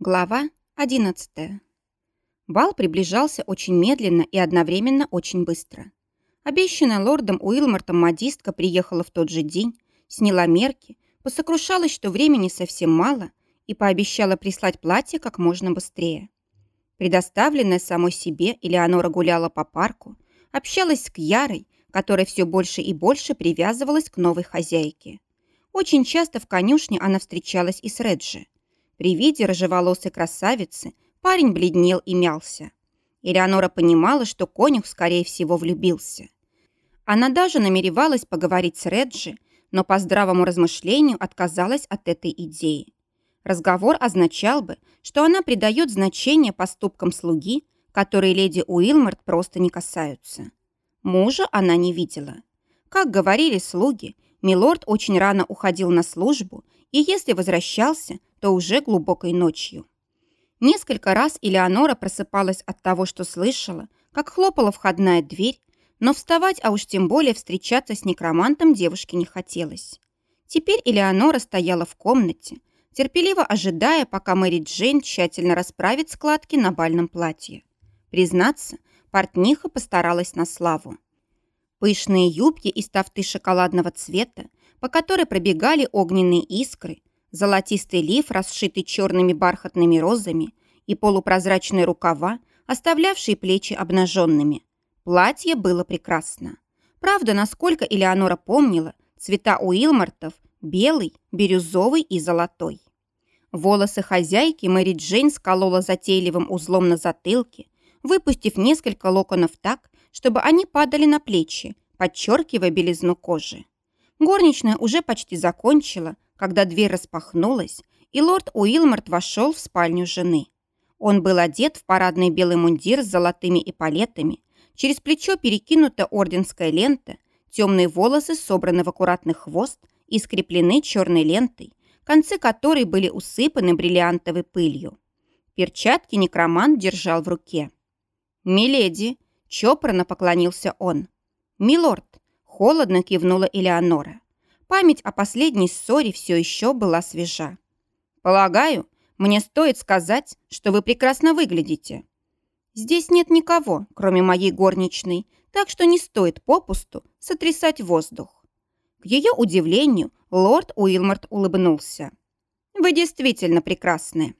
Глава 11. Бал приближался очень медленно и одновременно очень быстро. Обещанная лордом Уилмортом модистка приехала в тот же день, сняла мерки, посокрушалась, что времени совсем мало, и пообещала прислать платье как можно быстрее. Предоставленная самой себе, Элеонора гуляла по парку, общалась с Кьярой, которая все больше и больше привязывалась к новой хозяйке. Очень часто в конюшне она встречалась и с Реджи – при виде рыжеволосой красавицы парень бледнел и мялся. Элеонора понимала, что конюх, скорее всего, влюбился. Она даже намеревалась поговорить с Реджи, но по здравому размышлению отказалась от этой идеи. Разговор означал бы, что она придает значение поступкам слуги, которые леди Уилморт просто не касаются. Мужа она не видела. Как говорили слуги, милорд очень рано уходил на службу, и если возвращался, то уже глубокой ночью. Несколько раз Элеонора просыпалась от того, что слышала, как хлопала входная дверь, но вставать, а уж тем более встречаться с некромантом девушке не хотелось. Теперь Элеонора стояла в комнате, терпеливо ожидая, пока Мэри Джейн тщательно расправит складки на бальном платье. Признаться, портниха постаралась на славу. Пышные юбки из тафты шоколадного цвета, по которой пробегали огненные искры, золотистый лиф, расшитый черными бархатными розами, и полупрозрачные рукава, оставлявшие плечи обнаженными. Платье было прекрасно. Правда, насколько Элеонора помнила, цвета у Илмартов – белый, бирюзовый и золотой. Волосы хозяйки Мэри Джейн сколола затейливым узлом на затылке, выпустив несколько локонов так, чтобы они падали на плечи, подчеркивая белизну кожи. Горничная уже почти закончила, когда дверь распахнулась, и лорд Уилморт вошел в спальню жены. Он был одет в парадный белый мундир с золотыми эполетами, через плечо перекинута орденская лента, темные волосы собраны в аккуратный хвост и скреплены черной лентой, концы которой были усыпаны бриллиантовой пылью. Перчатки некромант держал в руке. «Миледи!» – чопорно поклонился он. «Милорд!» – холодно кивнула Элеонора. Память о последней ссоре все еще была свежа. «Полагаю, мне стоит сказать, что вы прекрасно выглядите. Здесь нет никого, кроме моей горничной, так что не стоит попусту сотрясать воздух». К ее удивлению, лорд Уилморт улыбнулся. «Вы действительно прекрасны».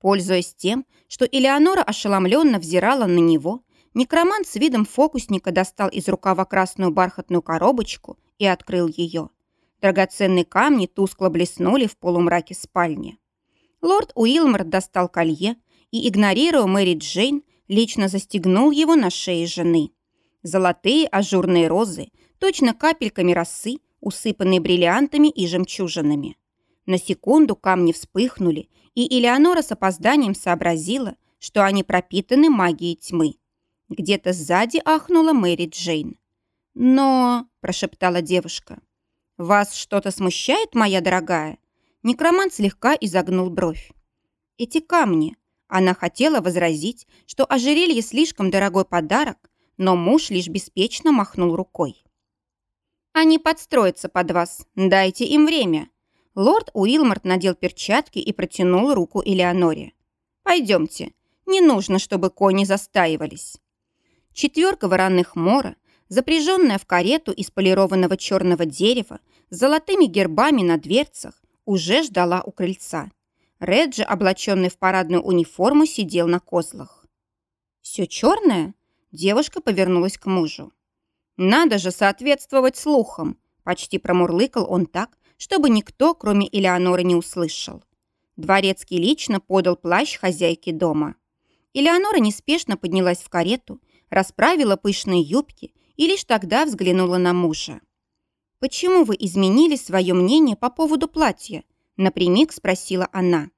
Пользуясь тем, что Элеонора ошеломленно взирала на него, некромант с видом фокусника достал из рукава красную бархатную коробочку и открыл ее. Драгоценные камни тускло блеснули в полумраке спальни. Лорд Уилмор достал колье и, игнорируя Мэри Джейн, лично застегнул его на шее жены. Золотые ажурные розы, точно капельками росы, усыпанные бриллиантами и жемчужинами. На секунду камни вспыхнули, и Элеонора с опозданием сообразила, что они пропитаны магией тьмы. Где-то сзади ахнула Мэри Джейн. «Но...» – прошептала девушка. «Вас что-то смущает, моя дорогая?» Некромант слегка изогнул бровь. «Эти камни...» Она хотела возразить, что ожерелье слишком дорогой подарок, но муж лишь беспечно махнул рукой. «Они подстроятся под вас. Дайте им время». Лорд Уилморт надел перчатки и протянул руку Элеоноре. «Пойдемте. Не нужно, чтобы кони застаивались». Четверка вороных мора запряженная в карету из полированного черного дерева с золотыми гербами на дверцах, уже ждала у крыльца. Реджи, облаченный в парадную униформу, сидел на козлах. «Все черное?» Девушка повернулась к мужу. «Надо же соответствовать слухам!» Почти промурлыкал он так, чтобы никто, кроме Элеоноры, не услышал. Дворецкий лично подал плащ хозяйке дома. Элеонора неспешно поднялась в карету, расправила пышные юбки и лишь тогда взглянула на мужа. «Почему вы изменили свое мнение по поводу платья?» напрямик спросила она.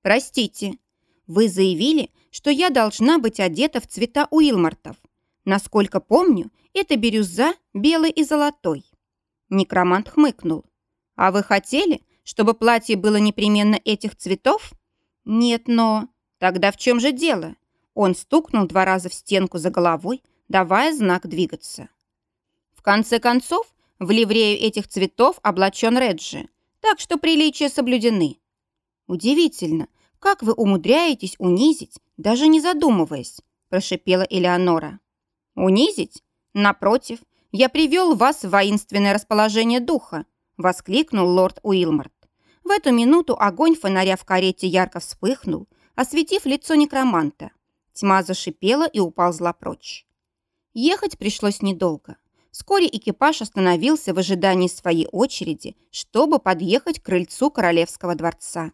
«Простите, вы заявили, что я должна быть одета в цвета Уилмартов. Насколько помню, это бирюза, белый и золотой». Некромант хмыкнул. «А вы хотели, чтобы платье было непременно этих цветов?» «Нет, но...» «Тогда в чем же дело?» Он стукнул два раза в стенку за головой, давая знак двигаться. В конце концов, в ливрею этих цветов облачен Реджи, так что приличия соблюдены. Удивительно, как вы умудряетесь унизить, даже не задумываясь?» прошипела Элеонора. «Унизить? Напротив, я привел вас в воинственное расположение духа», воскликнул лорд Уилмарт. В эту минуту огонь фонаря в карете ярко вспыхнул, осветив лицо некроманта. Тьма зашипела и уползла прочь. Ехать пришлось недолго. Вскоре экипаж остановился в ожидании своей очереди, чтобы подъехать к крыльцу королевского дворца.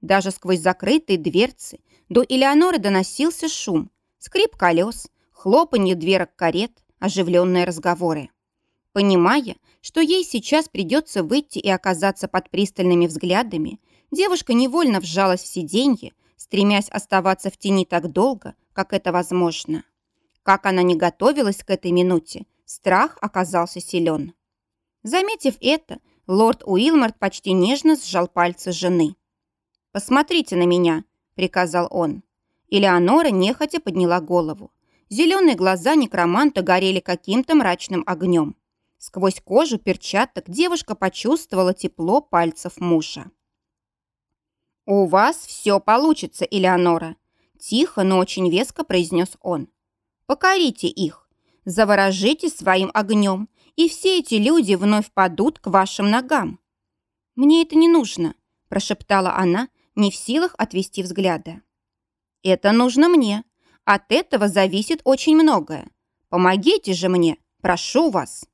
Даже сквозь закрытые дверцы до Элеоноры доносился шум, скрип колес, хлопанье дверок карет, оживленные разговоры. Понимая, что ей сейчас придется выйти и оказаться под пристальными взглядами, девушка невольно вжалась в сиденье, стремясь оставаться в тени так долго, как это возможно. Как она не готовилась к этой минуте, страх оказался силен. Заметив это, лорд Уилмарт почти нежно сжал пальцы жены. «Посмотрите на меня», — приказал он. Элеонора нехотя подняла голову. Зеленые глаза некроманта горели каким-то мрачным огнем. Сквозь кожу перчаток девушка почувствовала тепло пальцев мужа. «У вас все получится, Элеонора», – тихо, но очень веско произнес он. «Покорите их, заворожите своим огнем, и все эти люди вновь падут к вашим ногам». «Мне это не нужно», – прошептала она, не в силах отвести взгляда. «Это нужно мне. От этого зависит очень многое. Помогите же мне, прошу вас».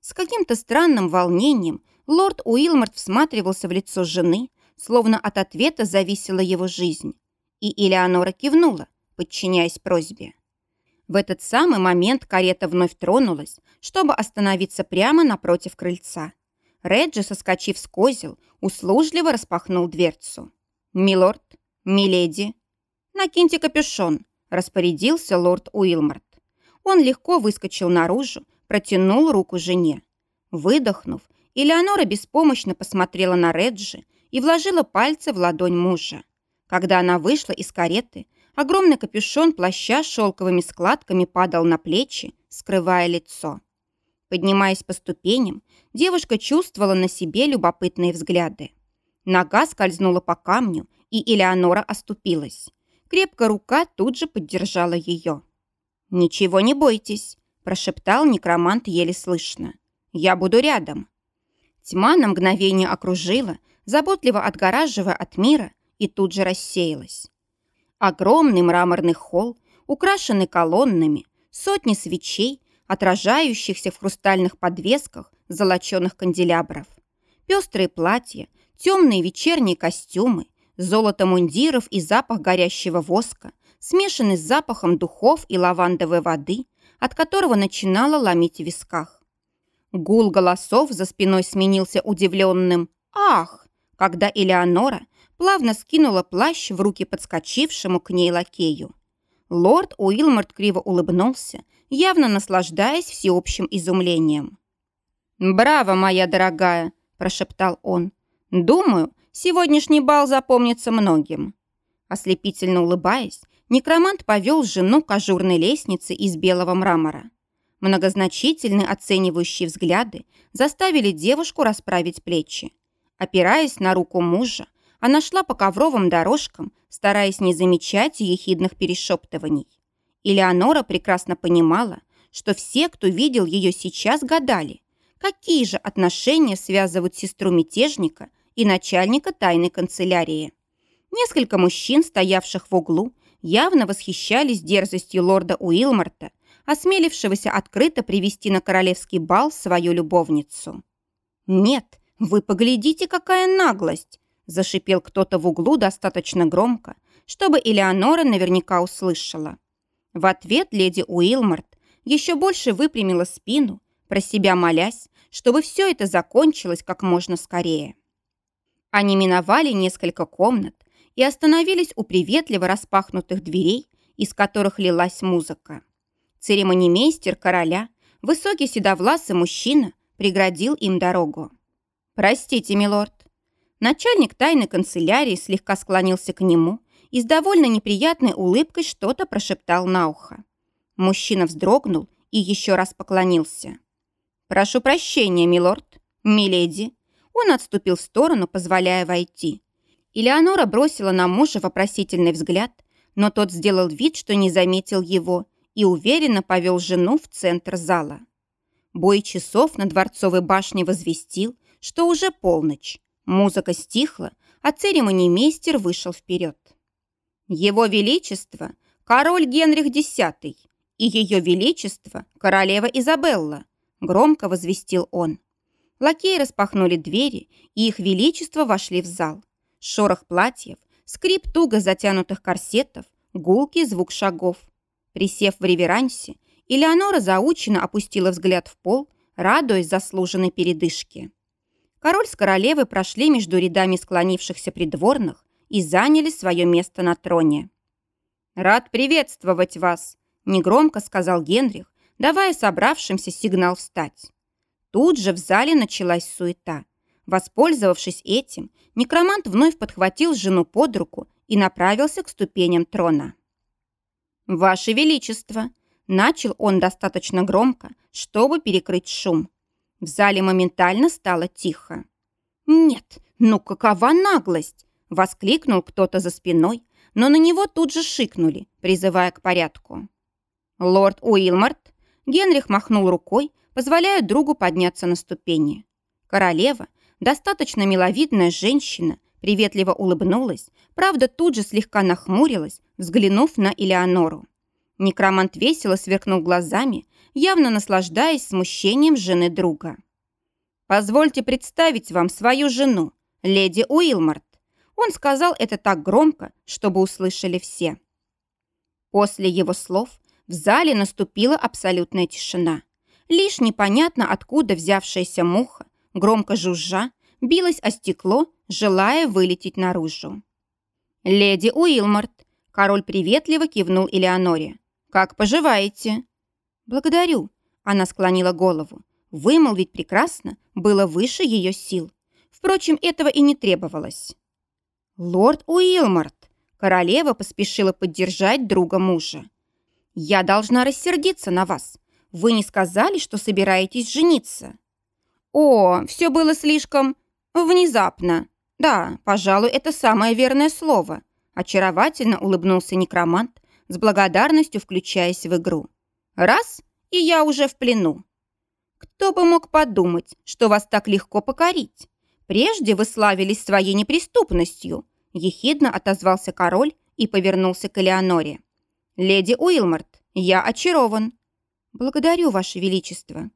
С каким-то странным волнением лорд Уилмарт всматривался в лицо жены, словно от ответа зависела его жизнь. И Элеонора кивнула, подчиняясь просьбе. В этот самый момент карета вновь тронулась, чтобы остановиться прямо напротив крыльца. Реджи, соскочив с козел, услужливо распахнул дверцу. «Милорд, миледи, накиньте капюшон», распорядился лорд Уилмарт. Он легко выскочил наружу, протянул руку жене. Выдохнув, Элеонора беспомощно посмотрела на Реджи и вложила пальцы в ладонь мужа. Когда она вышла из кареты, огромный капюшон плаща с шелковыми складками падал на плечи, скрывая лицо. Поднимаясь по ступеням, девушка чувствовала на себе любопытные взгляды. Нога скользнула по камню, и Элеонора оступилась. Крепкая рука тут же поддержала ее. «Ничего не бойтесь», прошептал некромант еле слышно. «Я буду рядом». Тьма на мгновение окружила, заботливо отгораживая от мира, и тут же рассеялась. Огромный мраморный холл, украшенный колоннами, сотни свечей, отражающихся в хрустальных подвесках золоченых канделябров. Пестрые платья, темные вечерние костюмы, золото мундиров и запах горящего воска, смешанный с запахом духов и лавандовой воды, от которого начинало ломить в висках. Гул голосов за спиной сменился удивленным «Ах!», когда Элеонора плавно скинула плащ в руки подскочившему к ней лакею. Лорд Уилморт криво улыбнулся, явно наслаждаясь всеобщим изумлением. «Браво, моя дорогая!» – прошептал он. «Думаю, сегодняшний бал запомнится многим». Ослепительно улыбаясь, некромант повел жену к ажурной лестнице из белого мрамора. Многозначительные оценивающие взгляды заставили девушку расправить плечи. Опираясь на руку мужа, она шла по ковровым дорожкам, стараясь не замечать ехидных перешептываний. Элеонора прекрасно понимала, что все, кто видел ее сейчас, гадали, какие же отношения связывают сестру мятежника и начальника тайной канцелярии. Несколько мужчин, стоявших в углу, явно восхищались дерзостью лорда Уилмарта, осмелившегося открыто привести на королевский бал свою любовницу. «Нет, вы поглядите, какая наглость!» Зашипел кто-то в углу достаточно громко, чтобы Элеонора наверняка услышала. В ответ леди Уилмарт еще больше выпрямила спину, про себя молясь, чтобы все это закончилось как можно скорее. Они миновали несколько комнат, и остановились у приветливо распахнутых дверей, из которых лилась музыка. Церемонимейстер короля, высокий седовласый мужчина, преградил им дорогу. «Простите, милорд». Начальник тайной канцелярии слегка склонился к нему и с довольно неприятной улыбкой что-то прошептал на ухо. Мужчина вздрогнул и еще раз поклонился. «Прошу прощения, милорд, миледи». Он отступил в сторону, позволяя войти. Элеонора бросила на мужа вопросительный взгляд, но тот сделал вид, что не заметил его, и уверенно повел жену в центр зала. Бой часов на Дворцовой башне возвестил, что уже полночь. Музыка стихла, а церемониймейстер вышел вперед. Его Величество – король Генрих X и Ее Величество – королева Изабелла, громко возвестил он. Лакеи распахнули двери, и их Величество вошли в зал. Шорох платьев, скрип туго затянутых корсетов, гулкий звук шагов. Присев в реверансе, Элеонора заученно опустила взгляд в пол, радуясь заслуженной передышке. Король с королевой прошли между рядами склонившихся придворных и заняли свое место на троне. «Рад приветствовать вас», – негромко сказал Генрих, давая собравшимся сигнал встать. Тут же в зале началась суета – Воспользовавшись этим, некромант вновь подхватил жену под руку и направился к ступеням трона. «Ваше Величество!» Начал он достаточно громко, чтобы перекрыть шум. В зале моментально стало тихо. «Нет, ну какова наглость!» Воскликнул кто-то за спиной, но на него тут же шикнули, призывая к порядку. «Лорд Уилмарт!» Генрих махнул рукой, позволяя другу подняться на ступени. Королева, достаточно миловидная женщина, приветливо улыбнулась, правда, тут же слегка нахмурилась, взглянув на Элеонору. Некромант весело сверкнул глазами, явно наслаждаясь смущением жены друга. «Позвольте представить вам свою жену, леди Уилмарт». Он сказал это так громко, чтобы услышали все. После его слов в зале наступила абсолютная тишина. Лишь непонятно откуда взявшаяся муха громко жужжа, билась о стекло, желая вылететь наружу. «Леди Уилмарт», — король приветливо кивнул Элеоноре. «Как поживаете?» «Благодарю», — она склонила голову. Вымолвить прекрасно было выше ее сил. Впрочем, этого и не требовалось. «Лорд Уилмарт», — королева поспешила поддержать друга мужа. «Я должна рассердиться на вас. Вы не сказали, что собираетесь жениться?» «О, все было слишком внезапно. Да, пожалуй, это самое верное слово». Очаровательно улыбнулся некромант, с благодарностью включаясь в игру. «Раз, и я уже в плену». «Кто бы мог подумать, что вас так легко покорить? Прежде вы славились своей неприступностью», ехидно отозвался король и повернулся к Элеоноре. «Леди Уилмарт, я очарован». «Благодарю, Ваше Величество».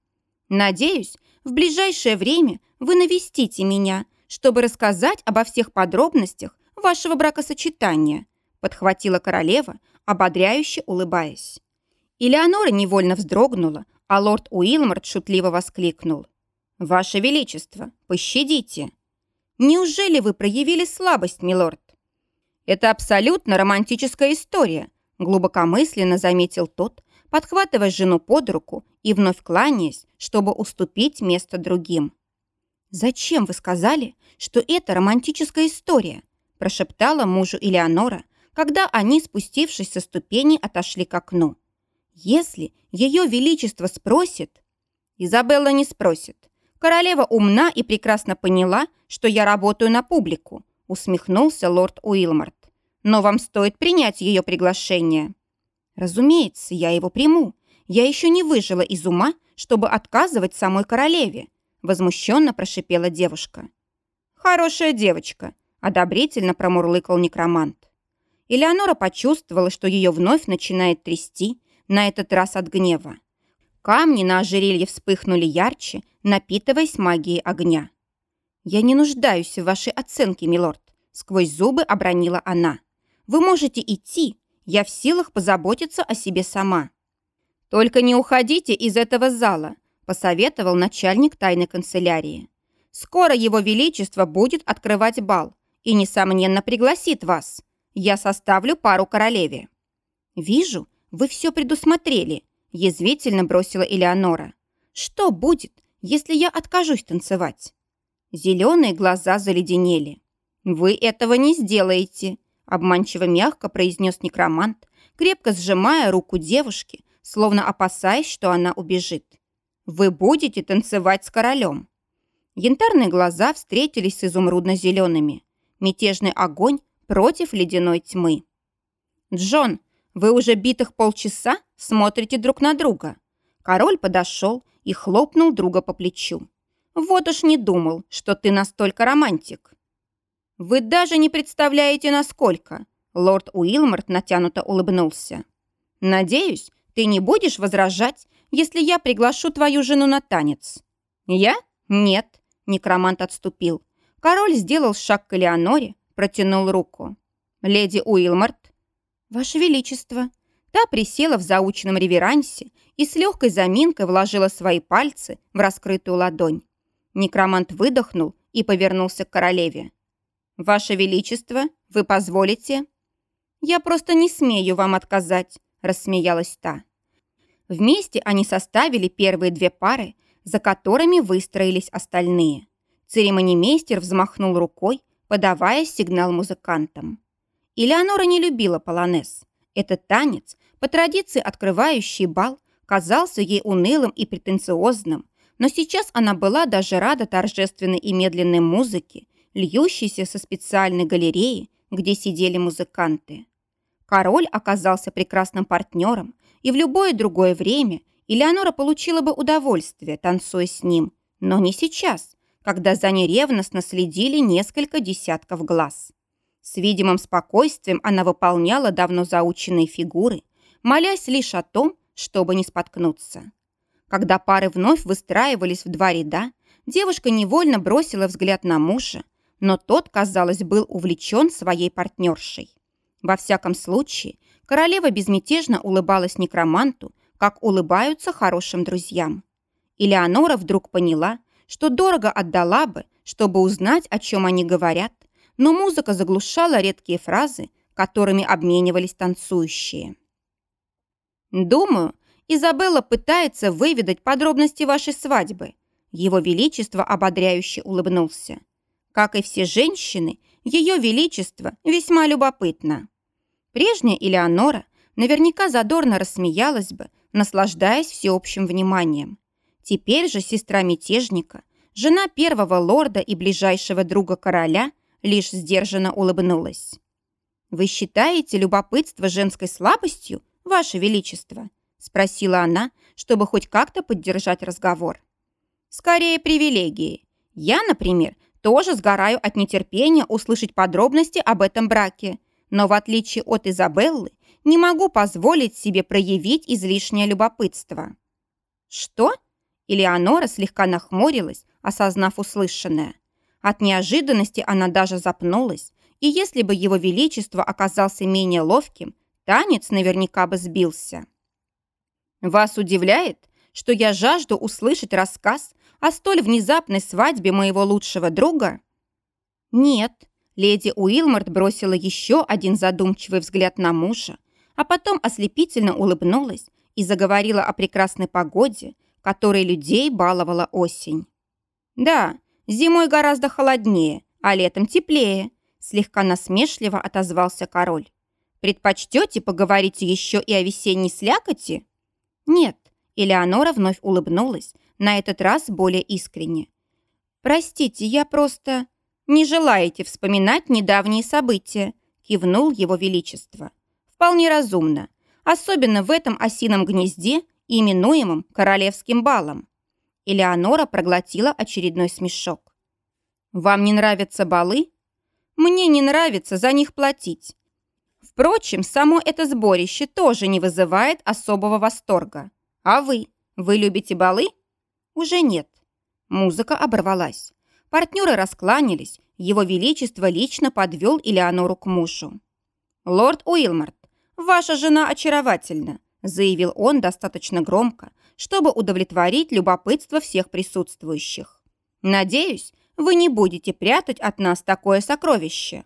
«Надеюсь, в ближайшее время вы навестите меня, чтобы рассказать обо всех подробностях вашего бракосочетания», подхватила королева, ободряюще улыбаясь. Элеонора невольно вздрогнула, а лорд Уилмарт шутливо воскликнул. «Ваше Величество, пощадите!» «Неужели вы проявили слабость, милорд?» «Это абсолютно романтическая история», глубокомысленно заметил тот, подхватывая жену под руку и вновь кланяясь, чтобы уступить место другим. «Зачем вы сказали, что это романтическая история?» прошептала мужу Элеонора, когда они, спустившись со ступени, отошли к окну. «Если ее величество спросит...» «Изабелла не спросит. Королева умна и прекрасно поняла, что я работаю на публику», усмехнулся лорд Уилмарт. «Но вам стоит принять ее приглашение». Разумеется, я его приму. Я еще не выжила из ума, чтобы отказывать самой королеве, возмущенно прошипела девушка. Хорошая девочка, одобрительно промурлыкал некромант. Элеонора почувствовала, что ее вновь начинает трясти, на этот раз от гнева. Камни на ожерелье вспыхнули ярче, напитываясь магией огня. «Я не нуждаюсь в вашей оценке, милорд», — сквозь зубы обронила она. «Вы можете идти, я в силах позаботиться о себе сама. Только не уходите из этого зала, посоветовал начальник тайной канцелярии. Скоро его величество будет открывать бал и, несомненно, пригласит вас. Я составлю пару королеве. Вижу, вы все предусмотрели, язвительно бросила Элеонора. Что будет, если я откажусь танцевать? Зеленые глаза заледенели. Вы этого не сделаете, обманчиво мягко произнес некромант, крепко сжимая руку девушки, словно опасаясь, что она убежит. «Вы будете танцевать с королем». Янтарные глаза встретились с изумрудно-зелеными. Мятежный огонь против ледяной тьмы. «Джон, вы уже битых полчаса смотрите друг на друга». Король подошел и хлопнул друга по плечу. «Вот уж не думал, что ты настолько романтик». «Вы даже не представляете, насколько!» Лорд Уилморт натянуто улыбнулся. «Надеюсь, ты не будешь возражать, если я приглашу твою жену на танец?» «Я? Нет», — некромант отступил. Король сделал шаг к Элеоноре, протянул руку. «Леди Уилморт?» «Ваше Величество!» Та присела в заученном реверансе и с легкой заминкой вложила свои пальцы в раскрытую ладонь. Некромант выдохнул и повернулся к королеве. «Ваше Величество, вы позволите?» «Я просто не смею вам отказать», – рассмеялась та. Вместе они составили первые две пары, за которыми выстроились остальные. Церемонимейстер взмахнул рукой, подавая сигнал музыкантам. Элеонора не любила полонез. Этот танец, по традиции открывающий бал, казался ей унылым и претенциозным, но сейчас она была даже рада торжественной и медленной музыке, льющейся со специальной галереи, где сидели музыканты. Король оказался прекрасным партнером, и в любое другое время Элеонора получила бы удовольствие, танцуя с ним, но не сейчас, когда за ней ревностно следили несколько десятков глаз. С видимым спокойствием она выполняла давно заученные фигуры, молясь лишь о том, чтобы не споткнуться. Когда пары вновь выстраивались в два ряда, девушка невольно бросила взгляд на мужа, но тот, казалось, был увлечен своей партнершей. Во всяком случае, Королева безмятежно улыбалась некроманту, как улыбаются хорошим друзьям. Элеонора вдруг поняла, что дорого отдала бы, чтобы узнать, о чем они говорят, но музыка заглушала редкие фразы, которыми обменивались танцующие. «Думаю, Изабелла пытается выведать подробности вашей свадьбы», его Величество ободряюще улыбнулся. Как и все женщины, Ее Величество весьма любопытно. Прежняя Элеонора наверняка задорно рассмеялась бы, наслаждаясь всеобщим вниманием. Теперь же сестра мятежника, жена первого лорда и ближайшего друга короля, лишь сдержанно улыбнулась. «Вы считаете любопытство женской слабостью, Ваше Величество?» спросила она, чтобы хоть как-то поддержать разговор. «Скорее привилегии. Я, например, тоже сгораю от нетерпения услышать подробности об этом браке, но в отличие от Изабеллы не могу позволить себе проявить излишнее любопытство. Что? Элеонора слегка нахмурилась, осознав услышанное. От неожиданности она даже запнулась, и если бы его величество оказался менее ловким, танец наверняка бы сбился. «Вас удивляет, что я жажду услышать рассказ о столь внезапной свадьбе моего лучшего друга?» «Нет», Леди Уилморт бросила еще один задумчивый взгляд на мужа, а потом ослепительно улыбнулась и заговорила о прекрасной погоде, которой людей баловала осень. «Да, зимой гораздо холоднее, а летом теплее», слегка насмешливо отозвался король. «Предпочтете поговорить еще и о весенней слякоти?» «Нет», Элеонора вновь улыбнулась, на этот раз более искренне. «Простите, я просто...» «Не желаете вспоминать недавние события», – кивнул его величество. «Вполне разумно, особенно в этом осином гнезде, именуемом королевским балом». Элеонора проглотила очередной смешок. «Вам не нравятся балы?» «Мне не нравится за них платить. Впрочем, само это сборище тоже не вызывает особого восторга. А вы? Вы любите балы?» «Уже нет». Музыка оборвалась. Партнеры раскланялись, его Величество лично подвел Элеонору к мужу. «Лорд Уилмарт, ваша жена очаровательна», заявил он достаточно громко, чтобы удовлетворить любопытство всех присутствующих. «Надеюсь, вы не будете прятать от нас такое сокровище».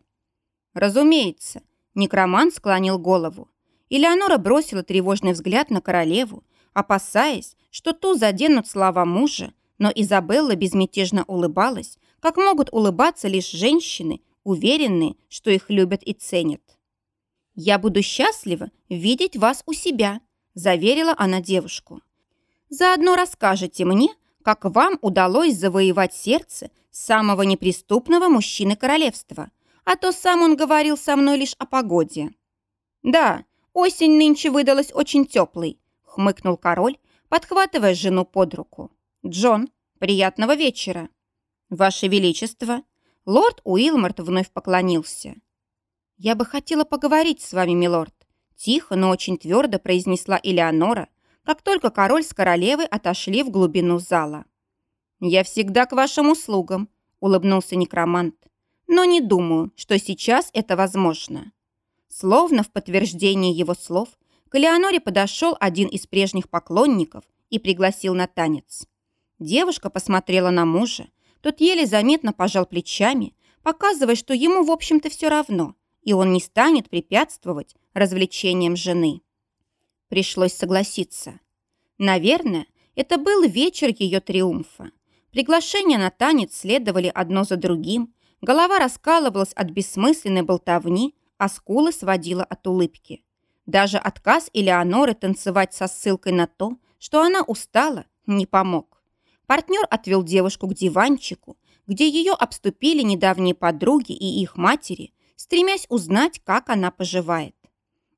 «Разумеется», – некроман склонил голову. Элеонора бросила тревожный взгляд на королеву, опасаясь, что ту заденут слова мужа, но Изабелла безмятежно улыбалась, как могут улыбаться лишь женщины, уверенные, что их любят и ценят. «Я буду счастлива видеть вас у себя», – заверила она девушку. «Заодно расскажете мне, как вам удалось завоевать сердце самого неприступного мужчины королевства, а то сам он говорил со мной лишь о погоде». «Да, осень нынче выдалась очень теплой», — хмыкнул король, подхватывая жену под руку. «Джон, приятного вечера». «Ваше Величество!» Лорд Уилморт вновь поклонился. «Я бы хотела поговорить с вами, милорд», тихо, но очень твердо произнесла Элеонора, как только король с королевой отошли в глубину зала. «Я всегда к вашим услугам», — улыбнулся некромант. «Но не думаю, что сейчас это возможно». Словно в подтверждение его слов, к Элеоноре подошел один из прежних поклонников и пригласил на танец. Девушка посмотрела на мужа, тот еле заметно пожал плечами, показывая, что ему, в общем-то, все равно, и он не станет препятствовать развлечениям жены. Пришлось согласиться. Наверное, это был вечер ее триумфа. Приглашения на танец следовали одно за другим, голова раскалывалась от бессмысленной болтовни, а скулы сводила от улыбки. Даже отказ Элеоноры танцевать со ссылкой на то, что она устала, не помог. Партнер отвел девушку к диванчику, где ее обступили недавние подруги и их матери, стремясь узнать, как она поживает.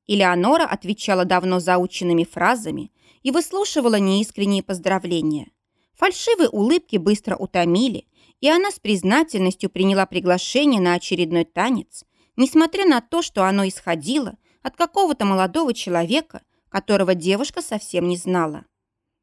Элеонора отвечала давно заученными фразами и выслушивала неискренние поздравления. Фальшивые улыбки быстро утомили, и она с признательностью приняла приглашение на очередной танец, несмотря на то, что оно исходило от какого-то молодого человека, которого девушка совсем не знала.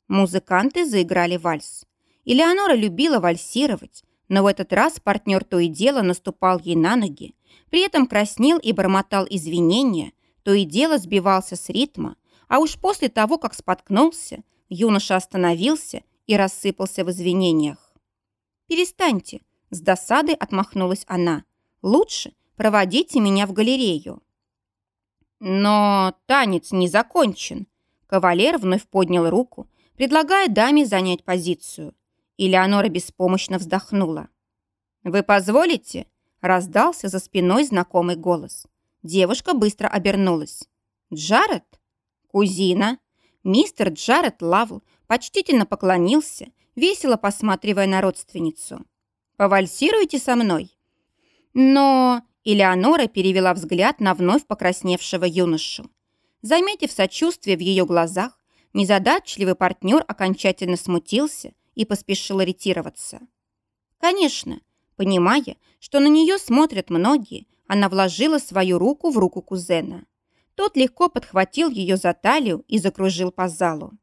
Музыканты заиграли вальс. Элеонора любила вальсировать, но в этот раз партнер то и дело наступал ей на ноги, при этом краснел и бормотал извинения, то и дело сбивался с ритма, а уж после того, как споткнулся, юноша остановился и рассыпался в извинениях. «Перестаньте», — с досадой отмахнулась она. «Лучше проводите меня в галерею». Но танец не закончен. Кавалер вновь поднял руку, предлагая даме занять позицию. Элеонора беспомощно вздохнула. «Вы позволите?» – раздался за спиной знакомый голос. Девушка быстро обернулась. «Джаред?» «Кузина?» Мистер Джаред Лавл почтительно поклонился, весело посматривая на родственницу. «Повальсируете со мной?» «Но...» Элеонора перевела взгляд на вновь покрасневшего юношу. Заметив сочувствие в ее глазах, незадачливый партнер окончательно смутился и поспешил ретироваться. Конечно, понимая, что на нее смотрят многие, она вложила свою руку в руку кузена. Тот легко подхватил ее за талию и закружил по залу.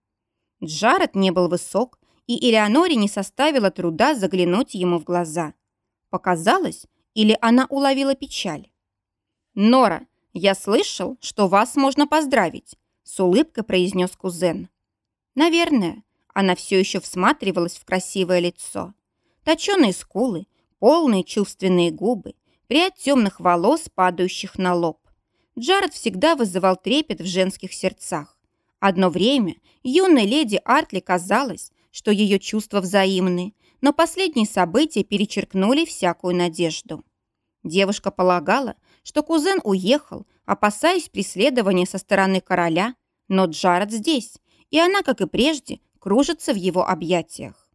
Джаред не был высок, и Элеоноре не составило труда заглянуть ему в глаза. Показалось, или она уловила печаль? «Нора, я слышал, что вас можно поздравить», с улыбкой произнес кузен. «Наверное, она все еще всматривалась в красивое лицо. Точеные скулы, полные чувственные губы, прядь темных волос, падающих на лоб. Джаред всегда вызывал трепет в женских сердцах. Одно время юной леди Артли казалось, что ее чувства взаимны, но последние события перечеркнули всякую надежду. Девушка полагала, что кузен уехал, опасаясь преследования со стороны короля, но Джаред здесь, и она, как и прежде, кружится в его объятиях.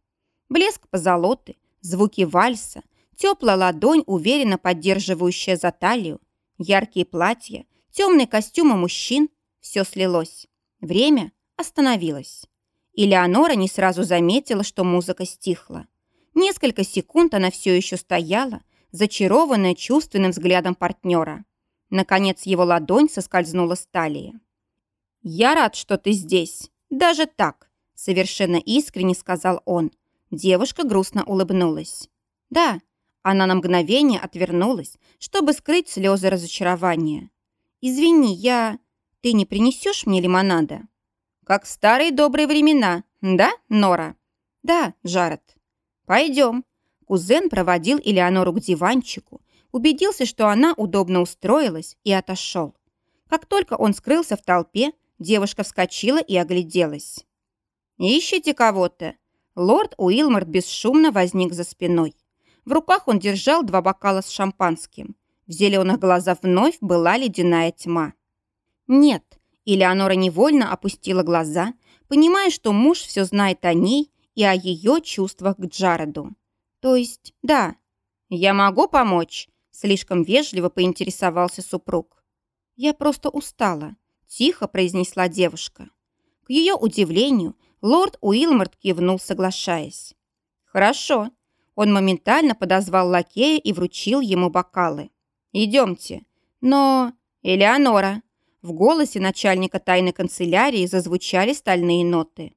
Блеск позолоты, звуки вальса, теплая ладонь, уверенно поддерживающая за талию, яркие платья, темные костюмы мужчин – все слилось. Время остановилось. И Леонора не сразу заметила, что музыка стихла. Несколько секунд она все еще стояла, зачарованная чувственным взглядом партнера. Наконец его ладонь соскользнула с талии. «Я рад, что ты здесь. Даже так. Совершенно искренне сказал он. Девушка грустно улыбнулась. «Да». Она на мгновение отвернулась, чтобы скрыть слезы разочарования. «Извини, я... Ты не принесешь мне лимонада?» «Как в старые добрые времена, да, Нора?» «Да, Джаред». «Пойдем». Кузен проводил Элеонору к диванчику, убедился, что она удобно устроилась, и отошел. Как только он скрылся в толпе, девушка вскочила и огляделась. «Ищете кого-то?» Лорд Уилморт бесшумно возник за спиной. В руках он держал два бокала с шампанским. В зеленых глазах вновь была ледяная тьма. «Нет», Элеонора невольно опустила глаза, понимая, что муж все знает о ней и о ее чувствах к Джареду. «То есть, да, я могу помочь?» Слишком вежливо поинтересовался супруг. «Я просто устала», – тихо произнесла девушка. К ее удивлению, лорд Уилморт кивнул, соглашаясь. «Хорошо». Он моментально подозвал лакея и вручил ему бокалы. «Идемте». «Но...» «Элеонора». В голосе начальника тайной канцелярии зазвучали стальные ноты.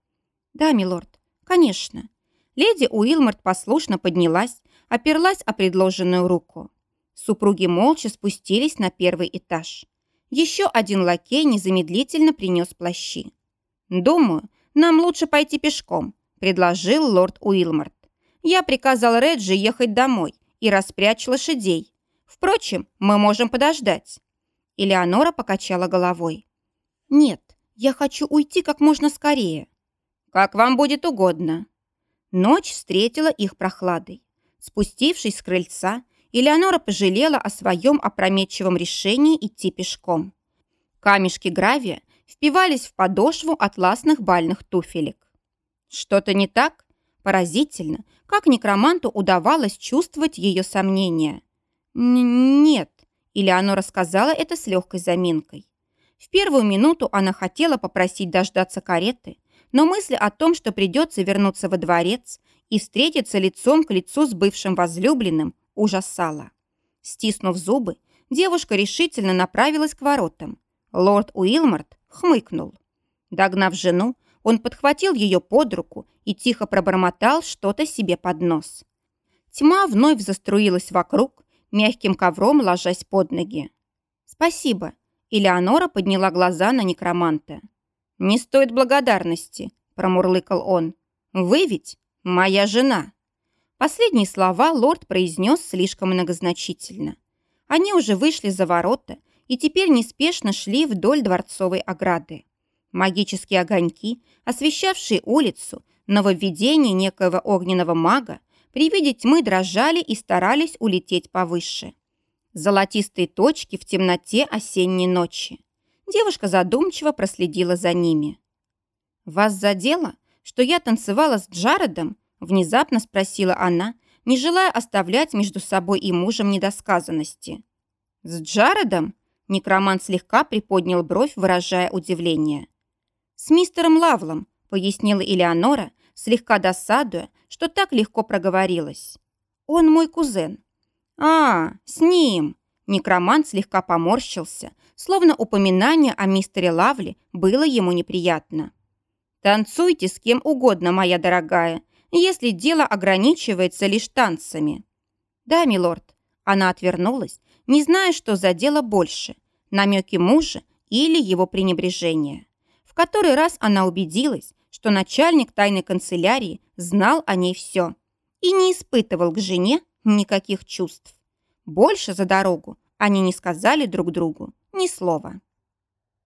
«Да, милорд, конечно». Леди Уилморт послушно поднялась, оперлась о предложенную руку. Супруги молча спустились на первый этаж. Еще один лакей незамедлительно принес плащи. «Думаю, нам лучше пойти пешком», – предложил лорд Уилморт. «Я приказал Реджи ехать домой и распрячь лошадей. Впрочем, мы можем подождать». Элеонора покачала головой. «Нет, я хочу уйти как можно скорее». «Как вам будет угодно». Ночь встретила их прохладой. Спустившись с крыльца, Элеонора пожалела о своем опрометчивом решении идти пешком. Камешки гравия впивались в подошву атласных бальных туфелек. Что-то не так? Поразительно, как некроманту удавалось чувствовать ее сомнения. «Нет», – Элеонора сказала это с легкой заминкой. В первую минуту она хотела попросить дождаться кареты, но мысль о том, что придется вернуться во дворец и встретиться лицом к лицу с бывшим возлюбленным, ужасала. Стиснув зубы, девушка решительно направилась к воротам. Лорд Уилморт хмыкнул. Догнав жену, он подхватил ее под руку и тихо пробормотал что-то себе под нос. Тьма вновь заструилась вокруг, мягким ковром ложась под ноги. «Спасибо», — Элеонора подняла глаза на некроманта. «Не стоит благодарности», — промурлыкал он. «Вы ведь моя жена». Последние слова лорд произнес слишком многозначительно. Они уже вышли за ворота и теперь неспешно шли вдоль дворцовой ограды. Магические огоньки, освещавшие улицу, нововведение некоего огненного мага, при виде тьмы дрожали и старались улететь повыше. Золотистые точки в темноте осенней ночи. Девушка задумчиво проследила за ними. «Вас задело, что я танцевала с Джаредом Внезапно спросила она, не желая оставлять между собой и мужем недосказанности. «С Джаредом?» Некромант слегка приподнял бровь, выражая удивление. «С мистером Лавлом», — пояснила Элеонора, слегка досадуя, что так легко проговорилась. «Он мой кузен». «А, с ним!» Некромант слегка поморщился, словно упоминание о мистере Лавли было ему неприятно. «Танцуйте с кем угодно, моя дорогая, если дело ограничивается лишь танцами. Да, милорд. Она отвернулась, не зная, что за дело больше – намеки мужа или его пренебрежение. Который раз она убедилась, что начальник тайной канцелярии знал о ней все и не испытывал к жене никаких чувств. Больше за дорогу они не сказали друг другу ни слова.